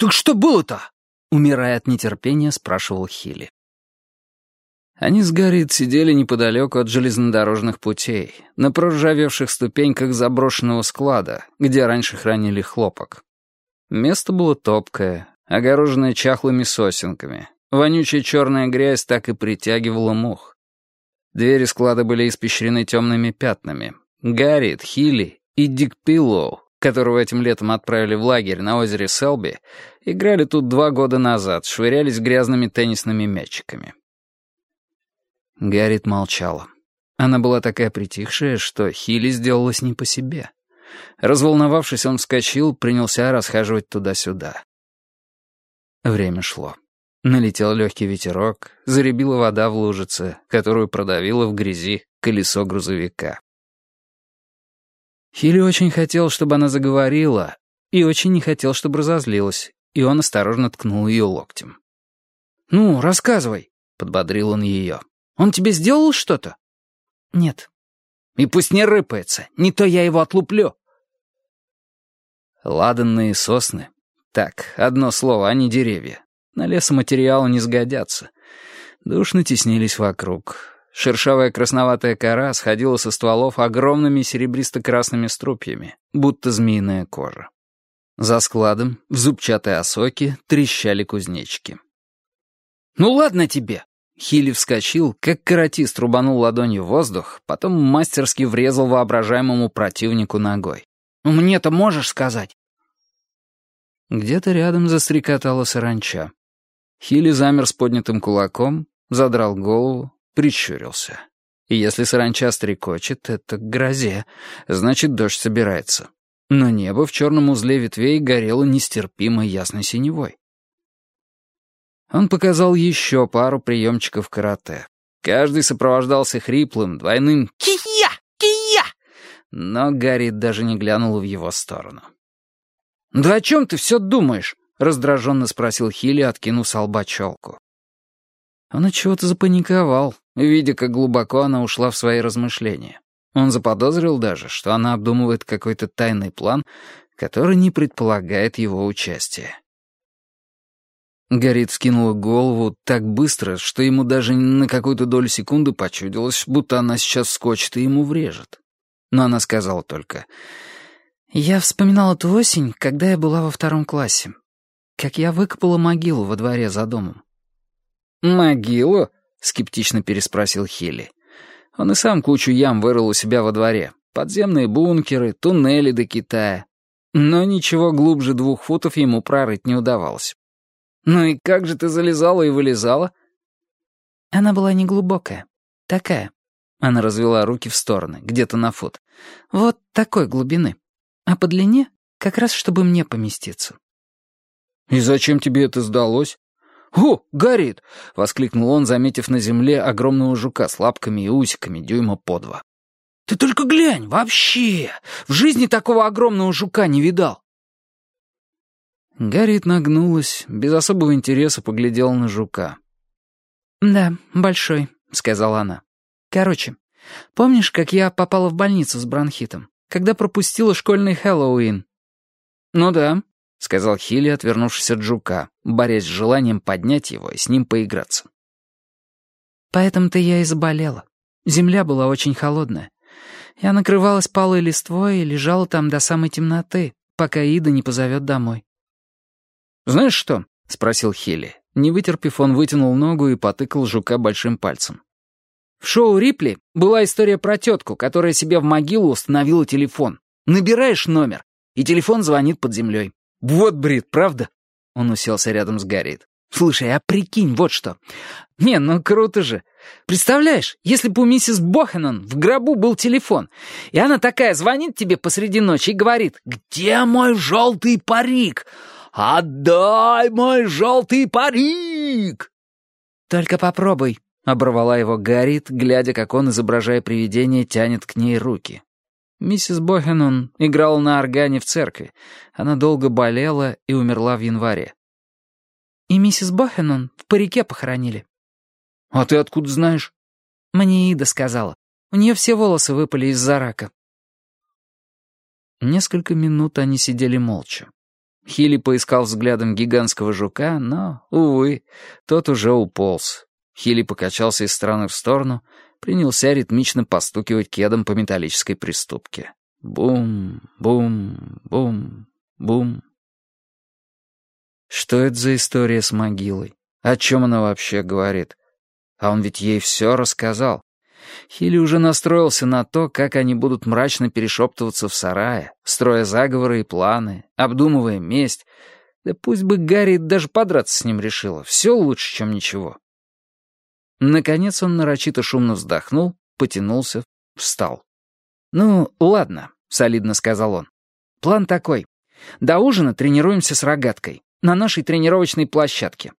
«Так что было-то?» — умирая от нетерпения, спрашивал Хилли. Они с Гарриет сидели неподалеку от железнодорожных путей, на проржавевших ступеньках заброшенного склада, где раньше хранили хлопок. Место было топкое, огороженное чахлыми сосенками. Вонючая черная грязь так и притягивала мух. Двери склада были испещрены темными пятнами. Гарриет, Хилли и Дик Пиллоу которого этим летом отправили в лагерь на озере Селби, играли тут два года назад, швырялись грязными теннисными мячиками. Гаррит молчала. Она была такая притихшая, что Хилли сделалась не по себе. Разволновавшись, он вскочил, принялся расхаживать туда-сюда. Время шло. Налетел легкий ветерок, заребила вода в лужице, которую продавило в грязи колесо грузовика. Хилли очень хотел, чтобы она заговорила, и очень не хотел, чтобы разозлилась, и он осторожно ткнул ее локтем. «Ну, рассказывай», — подбодрил он ее. «Он тебе сделал что-то?» «Нет». «И пусть не рыпается, не то я его отлуплю». Ладанные сосны. Так, одно слово, а не деревья. На лесоматериалы не сгодятся. Душно теснились вокруг. Шершавая красноватая кора сходила со стволов огромными серебристо-красными струпьями, будто змеиная кожа. За складом, в зубчатой осоке, трещали кузнечики. «Ну ладно тебе!» Хилли вскочил, как каратист рубанул ладонью воздух, потом мастерски врезал воображаемому противнику ногой. «Ну мне-то можешь сказать?» Где-то рядом застрекотала саранча. Хилли замер с поднятым кулаком, задрал голову, прищурился. И если саранча стрекочет, это к грозе, значит, дождь собирается. Но небо в черном узле ветвей горело нестерпимо ясной синевой. Он показал еще пару приемчиков карате. Каждый сопровождался хриплым, двойным «Кия! Кия!» Но Гарри даже не глянул в его сторону. «Да о чем ты все думаешь?» — раздраженно спросил Хилли, откинув с лба челку. Он от чего-то запаниковал, видя, как глубоко она ушла в свои размышления. Он заподозрил даже, что она обдумывает какой-то тайный план, который не предполагает его участия. Горит вскинула голову так быстро, что ему даже на какую-то долю секунды почудилось, будто она сейчас вскочит и ему врежет. Но она сказала только, «Я вспоминала ту осень, когда я была во втором классе, как я выкопала могилу во дворе за домом. «Могилу?» — скептично переспросил Хилли. Он и сам кучу ям вырыл у себя во дворе. Подземные бункеры, туннели до Китая. Но ничего глубже двух футов ему прорыть не удавалось. «Ну и как же ты залезала и вылезала?» Она была неглубокая. Такая. Она развела руки в стороны, где-то на фут. Вот такой глубины. А по длине как раз, чтобы мне поместиться. «И зачем тебе это сдалось?» «О, горит!» — воскликнул он, заметив на земле огромного жука с лапками и усиками дюйма по два. «Ты только глянь, вообще! В жизни такого огромного жука не видал!» Гарриет нагнулась, без особого интереса поглядела на жука. «Да, большой», — сказала она. «Короче, помнишь, как я попала в больницу с бронхитом, когда пропустила школьный Хэллоуин?» «Ну да», — сказал Хилли, отвернувшись от жука, борясь с желанием поднять его и с ним поиграться. «Поэтому-то я и заболела. Земля была очень холодная. Я накрывалась палой листвой и лежала там до самой темноты, пока Ида не позовет домой». «Знаешь что?» — спросил Хилли. Не вытерпев, он вытянул ногу и потыкал жука большим пальцем. В шоу Рипли была история про тетку, которая себе в могилу установила телефон. Набираешь номер, и телефон звонит под землей. «Вот бред, правда?» Он уселся рядом с Гарриет. «Слушай, а прикинь, вот что. Не, ну круто же. Представляешь, если бы у миссис Боханан в гробу был телефон, и она такая звонит тебе посреди ночи и говорит, «Где мой желтый парик? Отдай мой желтый парик!» «Только попробуй», — оборвала его Гарриет, глядя, как он, изображая привидение, тянет к ней руки. Миссис Бохенон играла на органе в церкви. Она долго болела и умерла в январе. И миссис Бохенон в парике похоронили. «А ты откуда знаешь?» Мне Ида сказала. У нее все волосы выпали из-за рака. Несколько минут они сидели молча. Хилли поискал взглядом гигантского жука, но, увы, тот уже уполз. Хилли покачался из стороны в сторону, принялся ритмично постукивать кедом по металлической приступке. Бум, бум, бум, бум. Что это за история с могилой? О чем она вообще говорит? А он ведь ей все рассказал. Хилли уже настроился на то, как они будут мрачно перешептываться в сарае, строя заговоры и планы, обдумывая месть. Да пусть бы Гарри даже подраться с ним решила. Все лучше, чем ничего. Наконец он нарочито шумно вздохнул, потянулся, встал. «Ну, ладно», — солидно сказал он. «План такой. До ужина тренируемся с рогаткой. На нашей тренировочной площадке.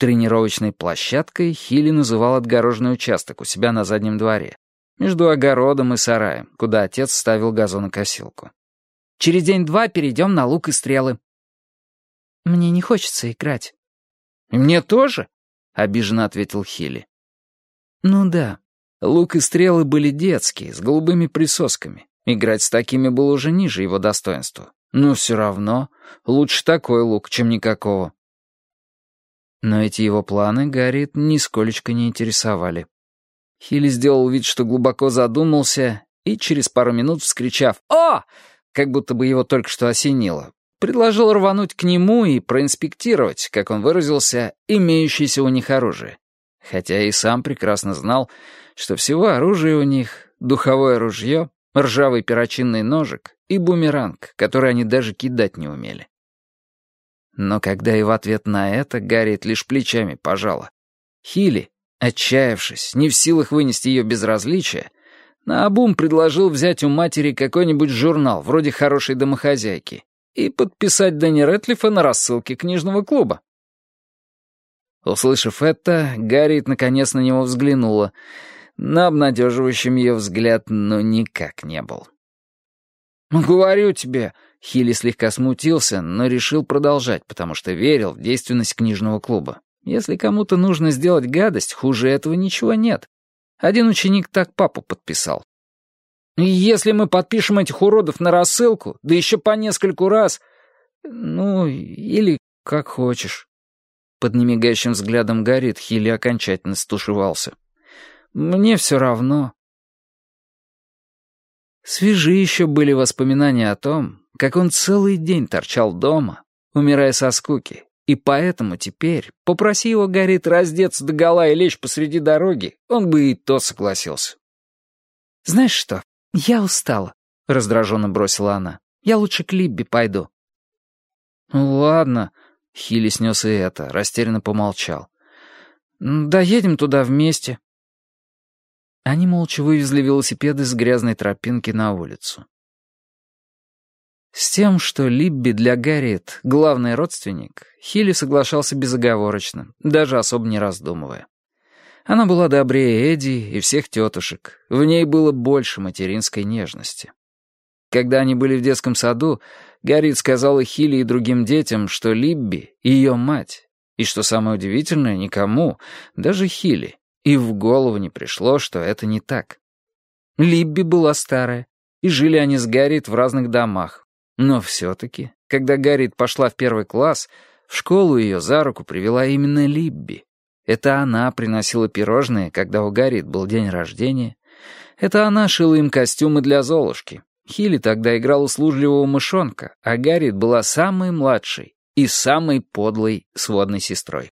Тренировочной площадкой Хилли называл отгороженный участок у себя на заднем дворе, между огородом и сараем, куда отец ставил газонокосилку. «Через день-два перейдем на лук и стрелы». «Мне не хочется играть». «Мне тоже?» — обиженно ответил Хилли. «Ну да, лук и стрелы были детские, с голубыми присосками. Играть с такими было уже ниже его достоинства. Но все равно лучше такой лук, чем никакого». Но эти его планы Гарриет нисколечко не интересовали. Хилли сделал вид, что глубоко задумался, и через пару минут, вскричав «О!», как будто бы его только что осенило, предложил рвануть к нему и проинспектировать, как он выразился, имеющееся у них оружие. Хотя и сам прекрасно знал, что всего оружия у них — духовое ружье, ржавый перочинный ножик и бумеранг, который они даже кидать не умели. Но когда и в ответ на это Гарриет лишь плечами пожала. Хилли, отчаявшись, не в силах вынести ее безразличие, наобум предложил взять у матери какой-нибудь журнал, вроде «Хорошей домохозяйки», и подписать Дэнни Рэтлифа на рассылке книжного клуба. Услышав это, Гарриет наконец на него взглянула. На обнадеживающем ее взгляд, но никак не был. «Ну, говорю тебе», Хилли слегка смутился, но решил продолжать, потому что верил в действенность книжного клуба. Если кому-то нужно сделать гадость, хуже этого ничего нет. Один ученик так папу подписал. «Если мы подпишем этих уродов на рассылку, да еще по нескольку раз...» «Ну, или как хочешь». Под немигающим взглядом горит, Хилли окончательно стушевался. «Мне все равно». Свежи еще были воспоминания о том, как он целый день торчал дома, умирая со скуки, и поэтому теперь, попроси его, Горит, раздеться до гола и лечь посреди дороги, он бы и то согласился. «Знаешь что, я устала», — раздраженно бросила она. «Я лучше к Либби пойду». «Ладно», — Хилли снес и это, растерянно помолчал. «Доедем туда вместе». Они молча вывезли велосипеды с грязной тропинки на улицу. С тем, что Либби для Гарриет — главный родственник, Хилли соглашался безоговорочно, даже особо не раздумывая. Она была добрее Эдди и всех тетушек, в ней было больше материнской нежности. Когда они были в детском саду, Гарриет сказала Хилли и другим детям, что Либби — ее мать, и что самое удивительное, никому, даже Хилли, и в голову не пришло, что это не так. Либби была старая, и жили они с Гарриет в разных домах, но все-таки, когда Гарриет пошла в первый класс, в школу ее за руку привела именно Либби. Это она приносила пирожные, когда у Гарриет был день рождения. Это она шила им костюмы для Золушки. Хилли тогда играл услужливого мышонка, а Гарриет была самой младшей и самой подлой сводной сестрой.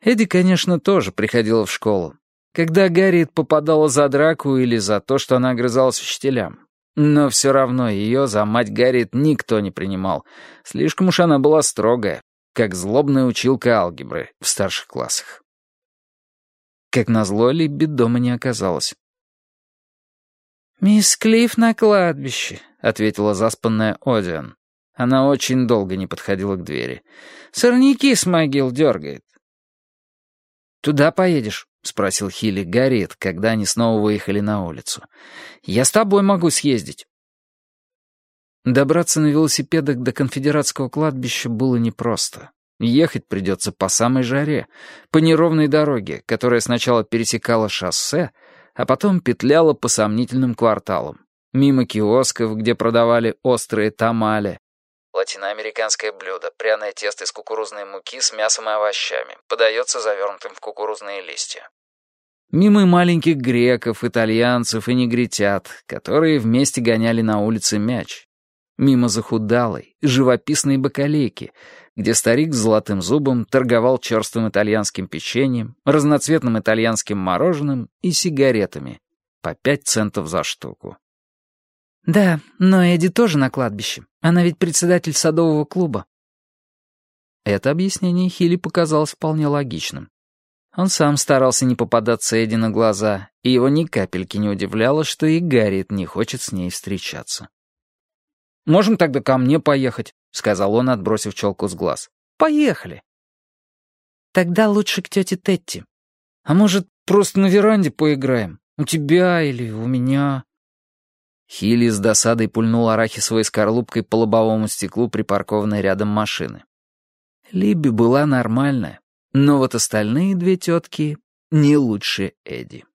Эдди, конечно, тоже приходила в школу. Когда Гарриет попадала за драку или за то, что она огрызалась учителям. Но все равно ее за мать Гарриет никто не принимал. Слишком уж она была строгая, как злобная училка алгебры в старших классах. Как назло, Либби дома не оказалось. «Мисс Клифф на кладбище», — ответила заспанная Одиан. Она очень долго не подходила к двери. «Сорняки с могил дергает». «Туда поедешь?» — спросил Хилли Гарриет, когда они снова выехали на улицу. «Я с тобой могу съездить». Добраться на велосипедах до конфедератского кладбища было непросто. Ехать придется по самой жаре, по неровной дороге, которая сначала пересекала шоссе, а потом петляла по сомнительным кварталам. Мимо киосков, где продавали острые тамали, латиноамериканское блюдо, пряное тесто из кукурузной муки с мясом и овощами, подается завернутым в кукурузные листья. Мимо маленьких греков, итальянцев и негритят, которые вместе гоняли на улице мяч. Мимо захудалой, живописной бакалейки, где старик с золотым зубом торговал черствым итальянским печеньем, разноцветным итальянским мороженым и сигаретами по пять центов за штуку. «Да, но Эдди тоже на кладбище. Она ведь председатель садового клуба». Это объяснение Хилли показалось вполне логичным. Он сам старался не попадаться Эдди на глаза, и его ни капельки не удивляло, что и Гарриет не хочет с ней встречаться. «Можем тогда ко мне поехать», — сказал он, отбросив челку с глаз. «Поехали». «Тогда лучше к тете Тетти. А может, просто на веранде поиграем? У тебя или у меня?» Хилли с досадой пульнул арахисовой скорлупкой по лобовому стеклу припаркованной рядом машины. Либи была нормальная, но вот остальные две тетки не лучше Эдди.